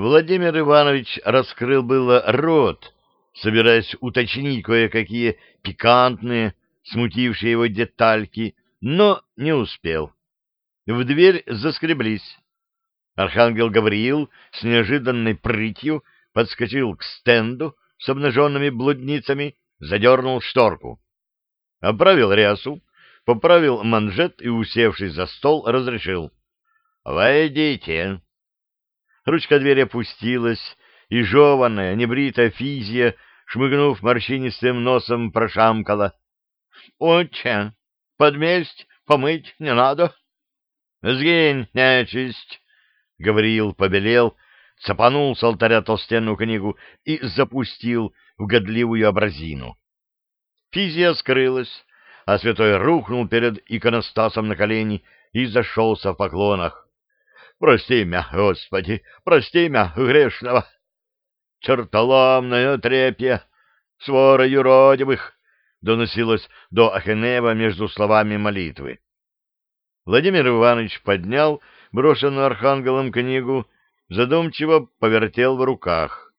Владимир Иванович раскрыл было рот, собираясь уточнить кое-какие пикантные, смутившие его детальки, но не успел. В дверь заскреблись. Архангел Гавриил с неожиданной прытью подскочил к стенду с обнаженными блудницами, задернул шторку. Оправил рясу, поправил манжет и, усевшись за стол, разрешил. — Войдите. Ручка двери опустилась, и жеванная, небритая физия, шмыгнув морщинистым носом, прошамкала. — Отче, подместь помыть не надо. — Сгинь, нечисть! — Гавриил побелел, цапанул с алтаря толстенную книгу и запустил в годливую образину. Физия скрылась, а святой рухнул перед иконостасом на колени и зашелся в поклонах. «Прости меня, Господи, прости меня, грешного!» «Чертоломное трепье! Свора юродивых!» доносилось до Ахенева между словами молитвы. Владимир Иванович поднял брошенную архангелом книгу, задумчиво повертел в руках.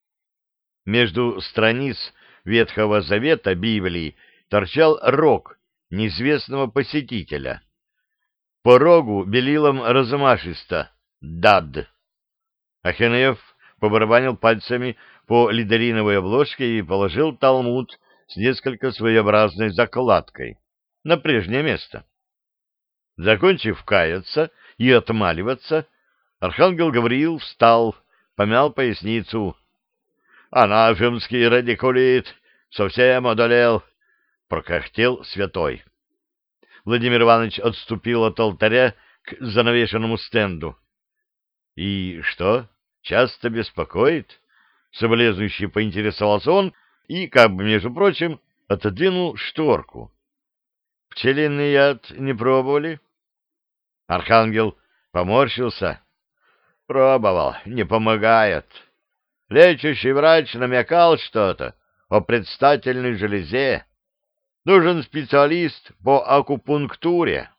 Между страниц Ветхого Завета Библии торчал рог неизвестного посетителя. По рогу белилом размашисто «Дад». Ахенеев побарабанил пальцами по лидериновой обложке и положил талмуд с несколько своеобразной закладкой на прежнее место. Закончив каяться и отмаливаться, архангел Гавриил встал, помял поясницу. «Анафемский радикулит совсем одолел!» — прокахтел святой. Владимир Иванович отступил от алтаря к занавешенному стенду. — И что, часто беспокоит? — соболезнующий поинтересовался он и, как бы, между прочим, отодвинул шторку. — Пчелиный яд не пробовали? Архангел поморщился. — Пробовал, не помогает. Лечащий врач намекал что-то о предстательной железе. Нужен специалист по акупунктуре.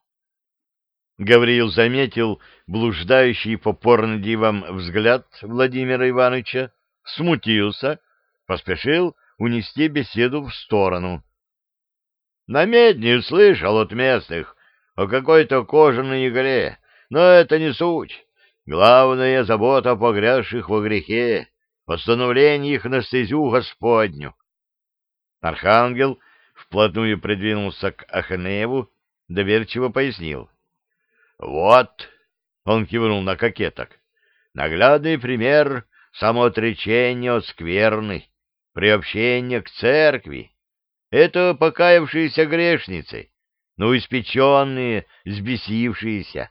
Гавриил заметил блуждающий по порнодивам взгляд Владимира Ивановича, смутился, поспешил унести беседу в сторону. На медне слышал от местных о какой-то кожаной игре, но это не суть. Главная забота погрязших во грехе, постановление их на стезю Господню. Архангел вплотную придвинулся к Аханееву, доверчиво пояснил. — Вот, — он кивнул на кокеток, — наглядный пример самоотречения от скверны, приобщения к церкви. Это покаявшиеся грешницы, но испеченные, сбесившиеся.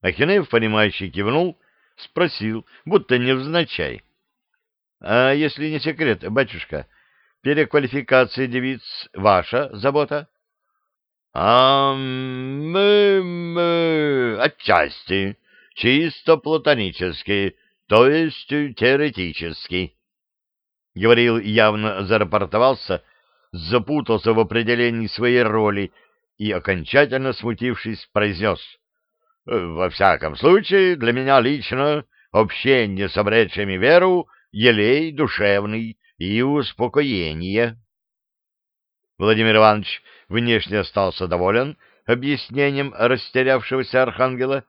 Ахинеев, понимающий, кивнул, спросил, будто невзначай. — А если не секрет, батюшка, переквалификация девиц — ваша забота? — А мы, мы, отчасти, чисто платонически, то есть теоретически. — говорил, явно зарапортовался, запутался в определении своей роли и, окончательно смутившись, произнес. — Во всяком случае, для меня лично общение с обретшими веру — елей душевный и успокоение. Владимир Иванович внешне остался доволен объяснением растерявшегося архангела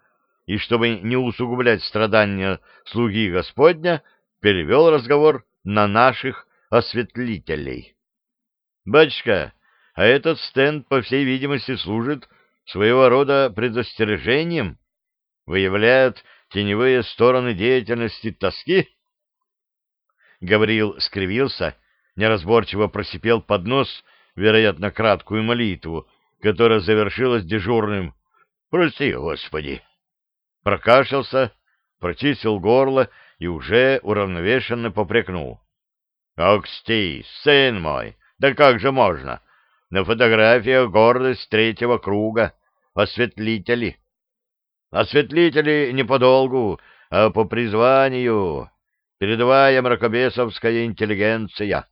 и, чтобы не усугублять страдания слуги Господня, перевел разговор на наших осветлителей. Батюшка, а этот стенд, по всей видимости, служит своего рода предостережением, выявляет теневые стороны деятельности тоски? Гавриил скривился, неразборчиво просипел под нос, вероятно, краткую молитву, которая завершилась дежурным «Прости, Господи!» Прокашлялся, прочистил горло и уже уравновешенно попрекнул. «Оксти, сын мой, да как же можно? На фотографиях гордость третьего круга, осветлители. Осветлители не подолгу, а по призванию, передовая мракобесовская интеллигенция».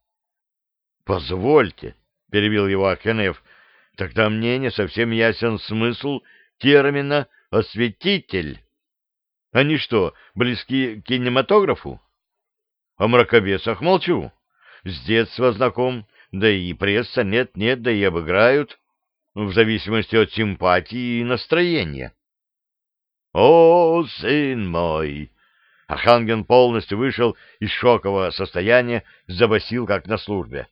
«Позвольте», — перебил его Акенев, — «тогда мне не совсем ясен смысл термина «осветитель». Они что, близки к кинематографу? О мракобесах молчу. С детства знаком, да и пресса нет-нет, да и обыграют, в зависимости от симпатии и настроения. «О, сын мой!» Архангел полностью вышел из шокового состояния, забасил, как на службе.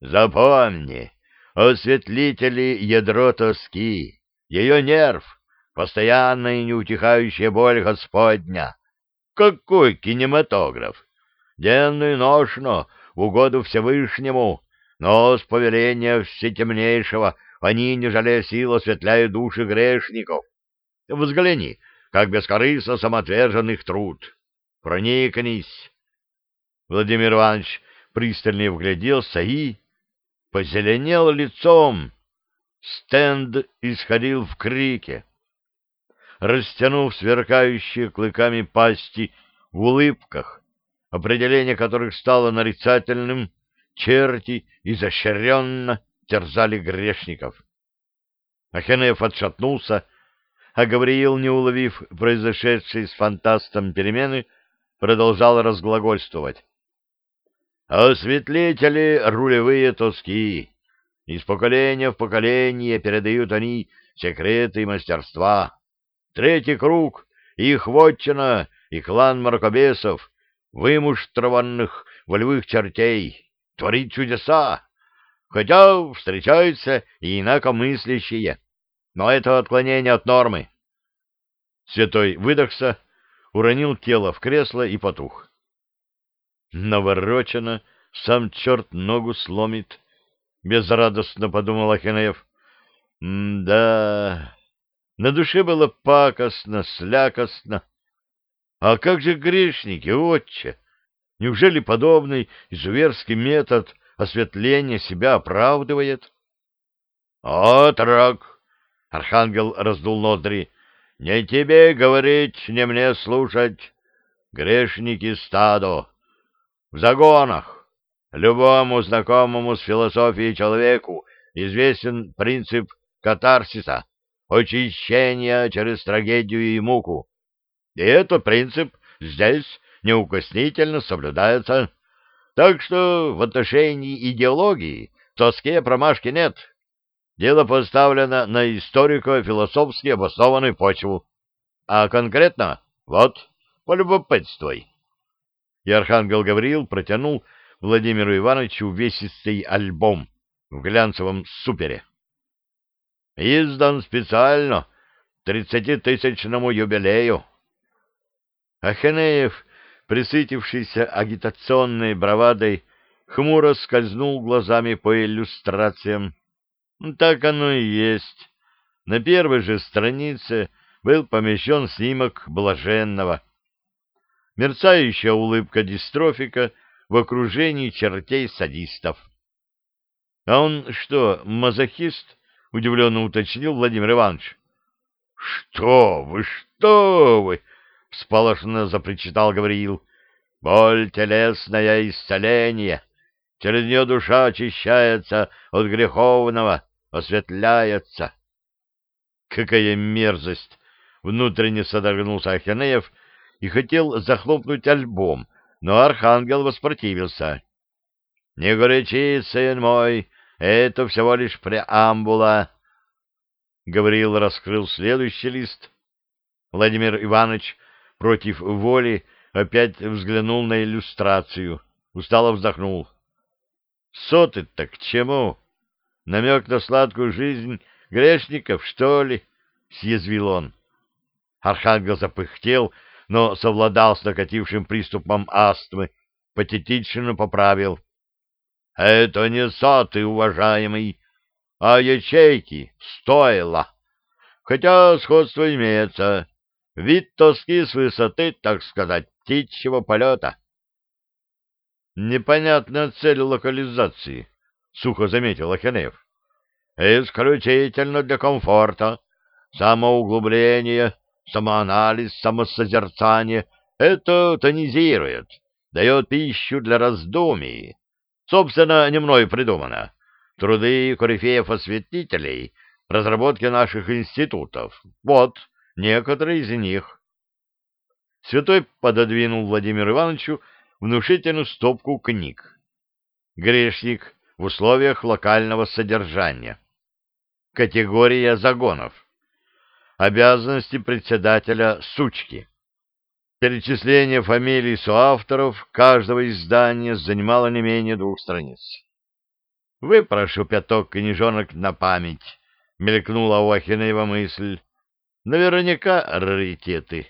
«Запомни, осветлители ядро тоски, ее нерв, постоянная и неутихающая боль Господня. Какой кинематограф! Денно и ношно, в угоду Всевышнему, но с повеления Всетемнейшего они, не жалея сил, осветляют души грешников. Взгляни, как бескорыстно самоотверженных труд. Проникнись. Владимир Иванович пристально вгляделся и позеленел лицом. Стенд исходил в крике. Растянув сверкающие клыками пасти в улыбках, определение которых стало нарицательным, черти изощренно терзали грешников. Ахенеев отшатнулся, а Гавриил, не уловив произошедшей с фантастом перемены, продолжал разглагольствовать. «Осветлители рулевые тоски. Из поколения в поколение передают они секреты и мастерства. Третий круг — их вотчина и клан мракобесов, вымуштрованных волевых чертей, творит чудеса, хотя встречаются и инакомыслящие, но это отклонение от нормы. Святой выдохся, уронил тело в кресло и потух. Наворочено, сам черт ногу сломит, — безрадостно подумал Ахинеев. да на душе было пакостно, слякостно. А как же грешники, отче? Неужели подобный изуверский метод осветления себя оправдывает? — Отрок! — архангел раздул ноздри. — Не тебе говорить, не мне слушать. Грешники стадо. В загонах. Любому знакомому с философией человеку известен принцип катарсиса, очищения через трагедию и муку. И этот принцип здесь неукоснительно соблюдается. Так что в отношении идеологии тоске промашки нет. Дело поставлено на историко-философски обоснованную почву. А конкретно, вот, полюбопытствуй. И архангел Гавриил протянул Владимиру Ивановичу увесистый альбом в глянцевом супере. Издан специально тридцатитысячному юбилею. Ахенеев, присытившийся агитационной бравадой, хмуро скользнул глазами по иллюстрациям. Так оно и есть. На первой же странице был помещен снимок блаженного. Мерцающая улыбка дистрофика в окружении чертей садистов. — А он что, мазохист? — удивленно уточнил Владимир Иванович. — Что вы, что вы! — всполошенно запричитал Гавриил. — Боль телесная исцеление. Через нее душа очищается от греховного, осветляется. Какая мерзость! Внутренне содрогнулся Ахинеев и хотел захлопнуть альбом, но архангел воспротивился. — Не горячись, сын мой, это всего лишь преамбула. Гавриил раскрыл следующий лист. Владимир Иванович против воли опять взглянул на иллюстрацию, устало вздохнул. Соты-то к чему? Намек на сладкую жизнь грешников, что ли? — съязвил он. Архангел запыхтел, но совладал с накатившим приступом астмы, патетично поправил. — Это не соты, уважаемый, а ячейки, стоило. Хотя сходство имеется. Вид тоски с высоты, так сказать, птичьего полета. Непонятная цель локализации, — сухо заметил Ахенев. Исключительно для комфорта. Самоуглубление, самоанализ, самосозерцание — это тонизирует, дает пищу для раздумий. Собственно, не мной придумано. Труды корифеев-осветителей, разработки наших институтов. Вот некоторые из них. Святой пододвинул Владимиру Ивановичу внушительную стопку книг. Грешник в условиях локального содержания. Категория загонов. Обязанности председателя сучки. Перечисление фамилий соавторов каждого издания занимало не менее двух страниц. «Выпрошу пяток книжонок на память», — мелькнула у Ахинеева мысль. «Наверняка раритеты».